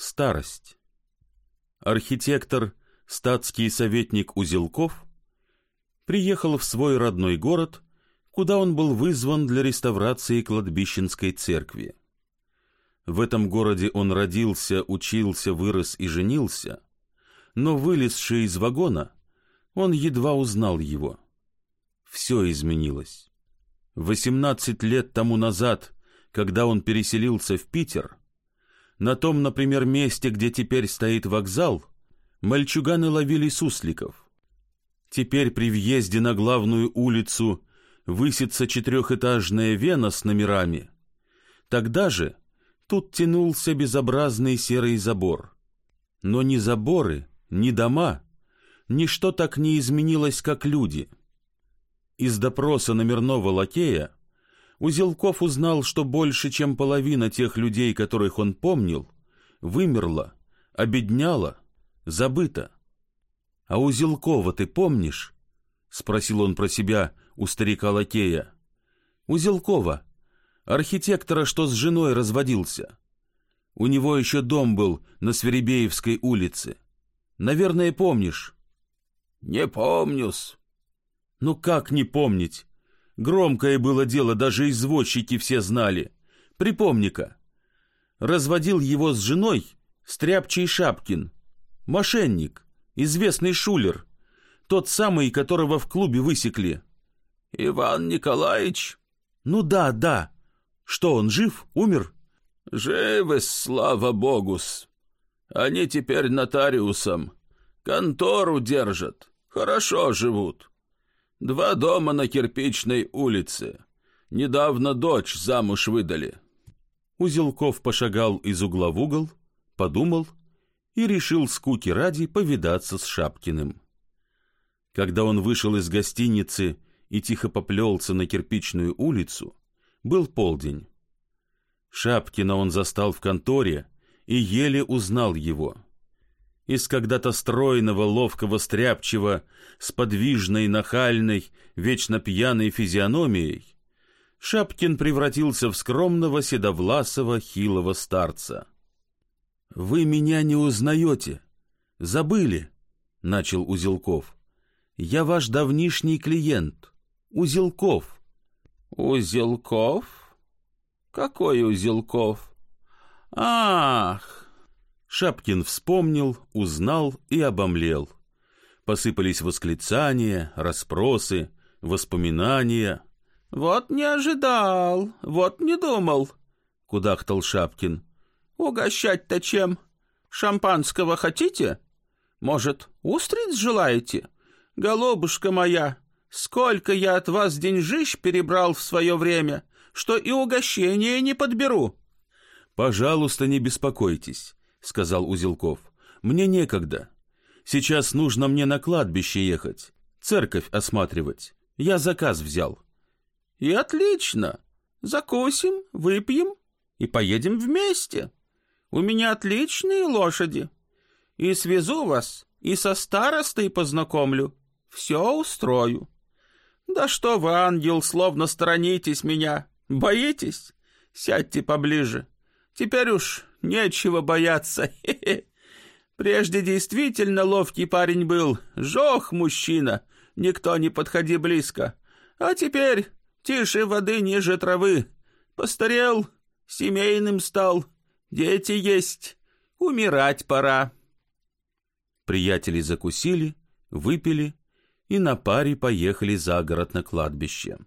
Старость. Архитектор, статский советник Узелков, приехал в свой родной город, куда он был вызван для реставрации кладбищенской церкви. В этом городе он родился, учился, вырос и женился, но вылезший из вагона, он едва узнал его. Все изменилось. Восемнадцать лет тому назад, когда он переселился в Питер, на том, например, месте, где теперь стоит вокзал, мальчуганы ловили сусликов. Теперь при въезде на главную улицу высится четырехэтажная вена с номерами. Тогда же тут тянулся безобразный серый забор. Но ни заборы, ни дома, ничто так не изменилось, как люди. Из допроса номерного лакея Узелков узнал, что больше, чем половина тех людей, которых он помнил, вымерла, обедняла, забыта. «А Узелкова ты помнишь?» — спросил он про себя у старика-лакея. «Узелкова, архитектора, что с женой разводился. У него еще дом был на Сверебеевской улице. Наверное, помнишь?» «Не помню-с». «Ну как не помнить? Громкое было дело, даже извозчики все знали. Припомни-ка. Разводил его с женой Стряпчий Шапкин. Мошенник, известный шулер. Тот самый, которого в клубе высекли. Иван Николаевич? Ну да, да. Что, он жив? Умер? Живы, слава богус. Они теперь нотариусом. Контору держат. Хорошо живут. Два дома на кирпичной улице. Недавно дочь замуж выдали. Узелков пошагал из угла в угол, подумал и решил скуки ради повидаться с Шапкиным. Когда он вышел из гостиницы и тихо поплелся на кирпичную улицу, был полдень. Шапкина он застал в конторе и еле узнал его — из когда-то стройного, ловкого, стряпчего, с подвижной, нахальной, вечно пьяной физиономией, Шапкин превратился в скромного, седовласого, хилого старца. «Вы меня не узнаете. Забыли», — начал Узелков. «Я ваш давнишний клиент, Узелков». «Узелков? Какой Узелков? Ах!» Шапкин вспомнил, узнал и обомлел. Посыпались восклицания, расспросы, воспоминания. «Вот не ожидал, вот не думал», — кудахтал Шапкин. «Угощать-то чем? Шампанского хотите? Может, устриц желаете? Голубушка моя, сколько я от вас деньжищ перебрал в свое время, что и угощение не подберу». «Пожалуйста, не беспокойтесь. — сказал Узелков. «Мне некогда. Сейчас нужно мне на кладбище ехать, церковь осматривать. Я заказ взял». «И отлично. Закусим, выпьем и поедем вместе. У меня отличные лошади. И свезу вас, и со старостой познакомлю. Все устрою». «Да что вы, ангел, словно сторонитесь меня. Боитесь? Сядьте поближе. Теперь уж нечего бояться. Прежде действительно ловкий парень был, жох мужчина, никто не подходи близко. А теперь тише воды ниже травы. Постарел, семейным стал, дети есть, умирать пора. Приятели закусили, выпили и на паре поехали за город на кладбище.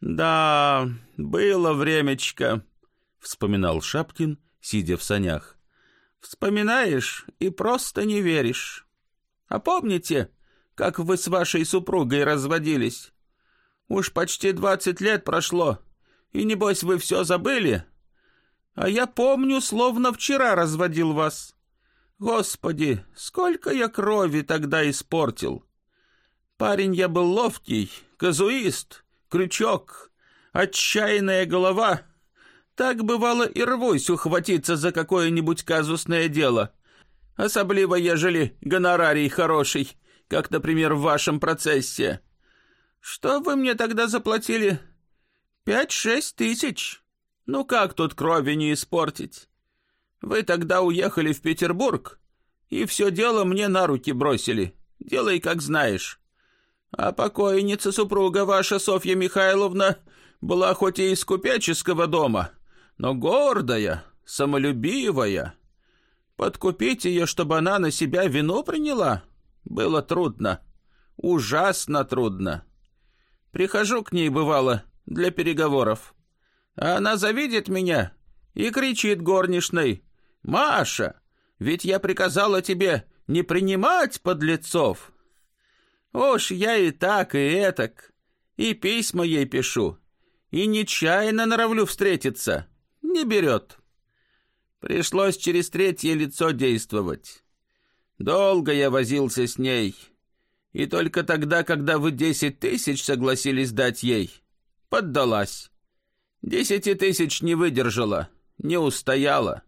«Да, было времечко», — вспоминал Шапкин, — сидя в санях. «Вспоминаешь и просто не веришь. А помните, как вы с вашей супругой разводились? Уж почти двадцать лет прошло, и небось вы все забыли? А я помню, словно вчера разводил вас. Господи, сколько я крови тогда испортил! Парень я был ловкий, казуист, крючок, отчаянная голова — так бывало и рвусь ухватиться за какое-нибудь казусное дело. Особливо, ежели гонорарий хороший, как, например, в вашем процессе. Что вы мне тогда заплатили? Пять-шесть тысяч. Ну как тут крови не испортить? Вы тогда уехали в Петербург и все дело мне на руки бросили. Делай, как знаешь. А покойница супруга ваша, Софья Михайловна, была хоть и из купеческого дома, но гордая, самолюбивая. Подкупить ее, чтобы она на себя вину приняла, было трудно, ужасно трудно. Прихожу к ней, бывало, для переговоров. А она завидит меня и кричит горничной, «Маша, ведь я приказала тебе не принимать подлецов. Уж я и так, и этак, и письма ей пишу, и нечаянно норовлю встретиться. Не берет. Пришлось через третье лицо действовать. Долго я возился с ней, и только тогда, когда вы десять тысяч согласились дать ей, поддалась. Десяти тысяч не выдержала, не устояла.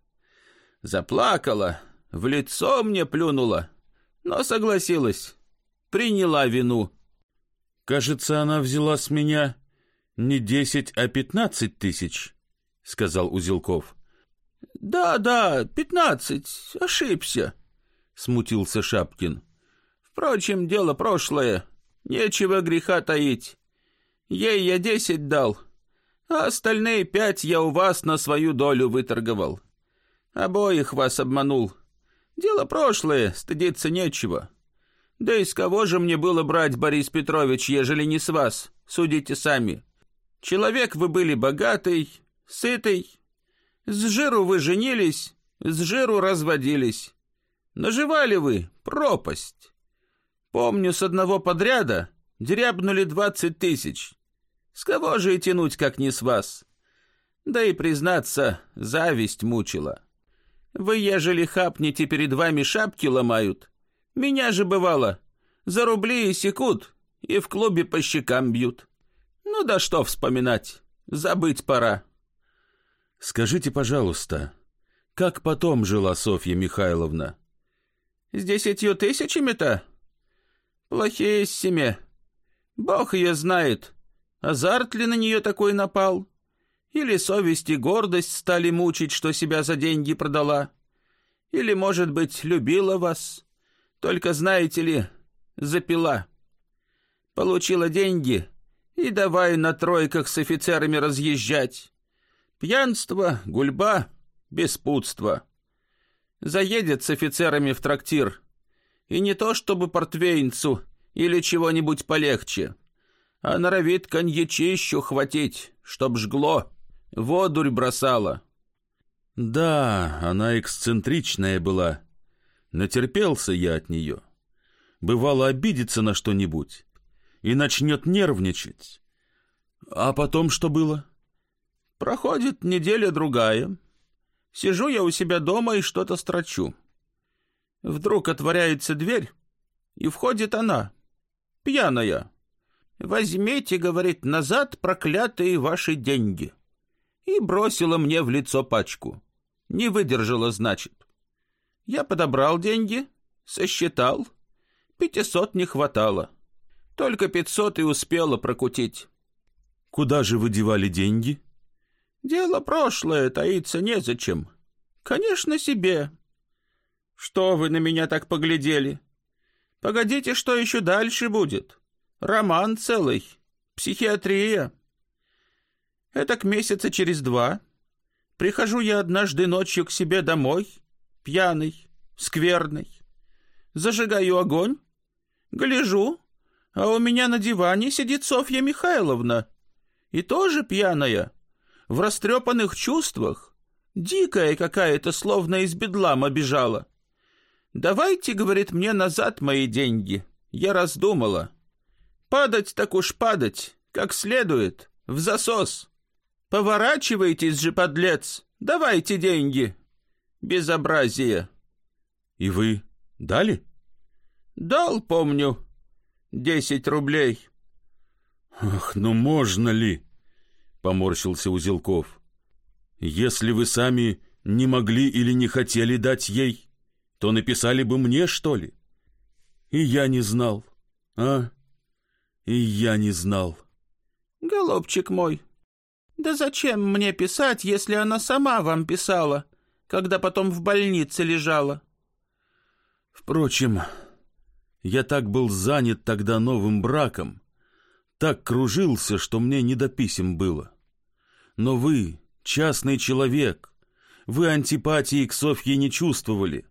Заплакала, в лицо мне плюнула, но согласилась, приняла вину. «Кажется, она взяла с меня не десять, а пятнадцать тысяч», — сказал Узелков. «Да, да, пятнадцать, ошибся», — смутился Шапкин. «Впрочем, дело прошлое, нечего греха таить. Ей я десять дал, а остальные пять я у вас на свою долю выторговал. Обоих вас обманул. Дело прошлое, стыдиться нечего. Да из кого же мне было брать, Борис Петрович, ежели не с вас? Судите сами. Человек вы были богатый, сытый. С жиру вы женились, с жиру разводились. Наживали вы пропасть. Помню, с одного подряда дрябнули двадцать тысяч. С кого же и тянуть, как не с вас? Да и, признаться, зависть мучила. Вы, ежели хапнете, перед вами шапки ломают. Меня же, бывало, за рубли и секут, и в клубе по щекам бьют. Ну да что вспоминать, забыть пора. Скажите, пожалуйста, как потом жила Софья Михайловна? С десятью тысячами-то? Плохие семе. Бог ее знает. Азарт ли на нее такой напал? Или совесть и гордость стали мучить, что себя за деньги продала? Или, может быть, любила вас? Только, знаете ли, запила. Получила деньги и давай на тройках с офицерами разъезжать. Пьянство, гульба, беспутство. Заедет с офицерами в трактир. И не то чтобы портвейнцу или чего-нибудь полегче, а норовит коньячищу хватить, чтоб жгло водурь бросала. Да, она эксцентричная была. Натерпелся я от нее. Бывало, обидится на что-нибудь и начнет нервничать. А потом что было? Проходит неделя-другая. Сижу я у себя дома и что-то строчу. Вдруг отворяется дверь, и входит она, пьяная. «Возьмите, — говорит, — назад проклятые ваши деньги» и бросила мне в лицо пачку. Не выдержала, значит. Я подобрал деньги, сосчитал. Пятисот не хватало. Только пятьсот и успела прокутить. Куда же вы девали деньги? Дело прошлое, таиться незачем. Конечно, себе. Что вы на меня так поглядели? Погодите, что еще дальше будет. Роман целый, психиатрия. Это к месяца через два. Прихожу я однажды ночью к себе домой, пьяный, скверный. Зажигаю огонь, гляжу, а у меня на диване сидит Софья Михайловна. И тоже пьяная, в растрепанных чувствах. Дикая какая-то, словно из бедлама бежала. «Давайте, — говорит мне, — назад мои деньги». Я раздумала. Падать так уж падать, как следует, в засос. Поворачивайтесь же, подлец! Давайте деньги! Безобразие!» «И вы дали?» «Дал, помню, десять рублей». «Ах, ну можно ли?» — поморщился Узелков. «Если вы сами не могли или не хотели дать ей, то написали бы мне, что ли? И я не знал, а? И я не знал». «Голубчик мой, «Да зачем мне писать, если она сама вам писала, когда потом в больнице лежала. Впрочем, я так был занят тогда новым браком, так кружился, что мне не до писем было. Но вы, частный человек, вы антипатии к Софье не чувствовали.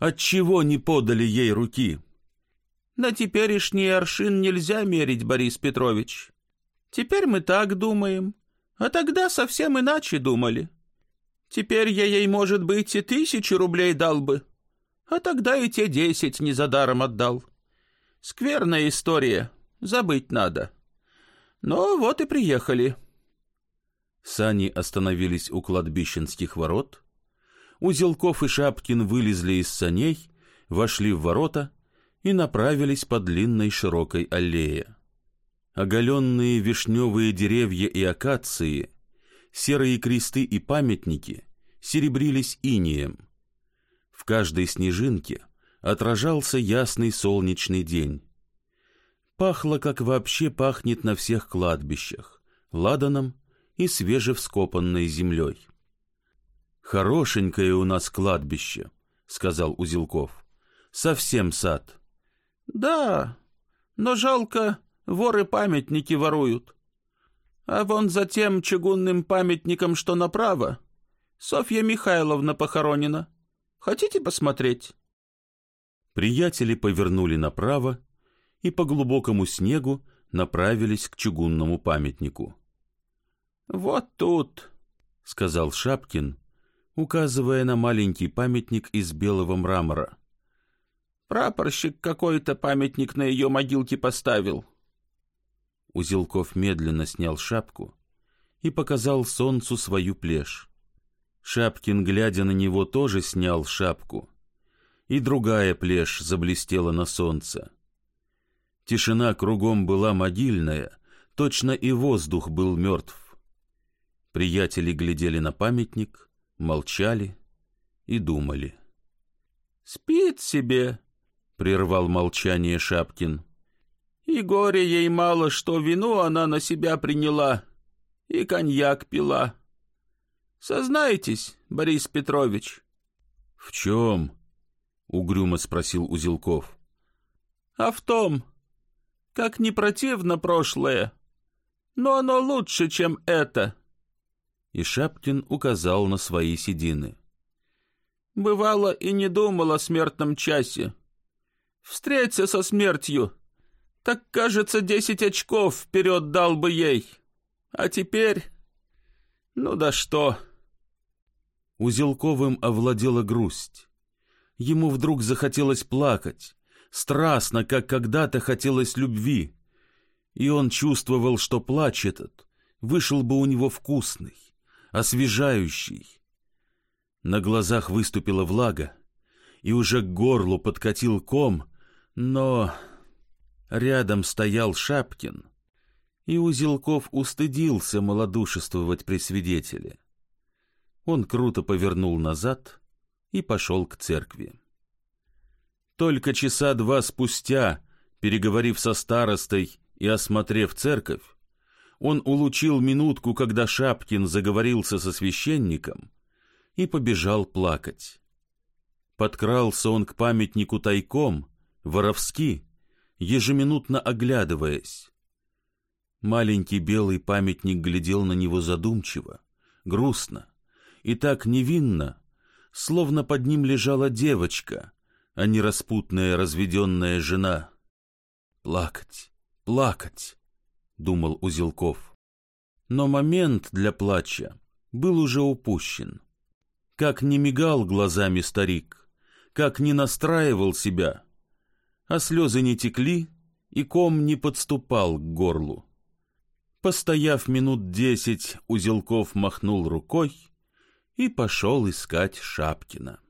Отчего не подали ей руки? На теперешний аршин нельзя мерить, Борис Петрович. Теперь мы так думаем, а тогда совсем иначе думали. Теперь я ей, может быть, и тысячу рублей дал бы, а тогда и те десять не за даром отдал. Скверная история, забыть надо. Но вот и приехали». Сани остановились у кладбищенских ворот. Узелков и Шапкин вылезли из саней, вошли в ворота и направились по длинной широкой аллее. Оголенные вишневые деревья и акации, серые кресты и памятники серебрились инеем. В каждой снежинке отражался ясный солнечный день. Пахло, как вообще пахнет на всех кладбищах, ладаном и свежевскопанной землей. «Хорошенькое у нас кладбище», — сказал Узелков. «Совсем сад». «Да, но жалко, воры памятники воруют. А вон за тем чугунным памятником, что направо, Софья Михайловна похоронена. Хотите посмотреть?» Приятели повернули направо и по глубокому снегу направились к чугунному памятнику. «Вот тут», — сказал Шапкин, указывая на маленький памятник из белого мрамора. «Прапорщик какой-то памятник на ее могилке поставил». Узелков медленно снял шапку и показал солнцу свою плешь. Шапкин, глядя на него, тоже снял шапку, и другая плешь заблестела на солнце. Тишина кругом была могильная, точно и воздух был мертв. Приятели глядели на памятник, молчали и думали. «Спит себе», — прервал молчание Шапкин. «И горе ей мало, что вину она на себя приняла и коньяк пила. Сознайтесь, Борис Петрович». «В чем?» — угрюмо спросил Узелков. «А в том, как не противно прошлое, но оно лучше, чем это» и Шапкин указал на свои седины. «Бывало и не думал о смертном часе. Встреться со смертью, так, кажется, десять очков вперед дал бы ей. А теперь... Ну да что...» Узелковым овладела грусть. Ему вдруг захотелось плакать, страстно, как когда-то хотелось любви, и он чувствовал, что плач этот вышел бы у него вкусный освежающий. На глазах выступила влага, и уже к горлу подкатил ком, но рядом стоял Шапкин, и Узелков устыдился малодушествовать при свидетеле. Он круто повернул назад и пошел к церкви. Только часа два спустя, переговорив со старостой и осмотрев церковь, он улучил минутку, когда Шапкин заговорился со священником и побежал плакать. Подкрался он к памятнику тайком, воровски, ежеминутно оглядываясь. Маленький белый памятник глядел на него задумчиво, грустно и так невинно, словно под ним лежала девочка, а не распутная разведенная жена. Плакать, плакать. — думал Узелков. Но момент для плача был уже упущен. Как не мигал глазами старик, как не настраивал себя, а слезы не текли, и ком не подступал к горлу. Постояв минут десять, Узелков махнул рукой и пошел искать Шапкина.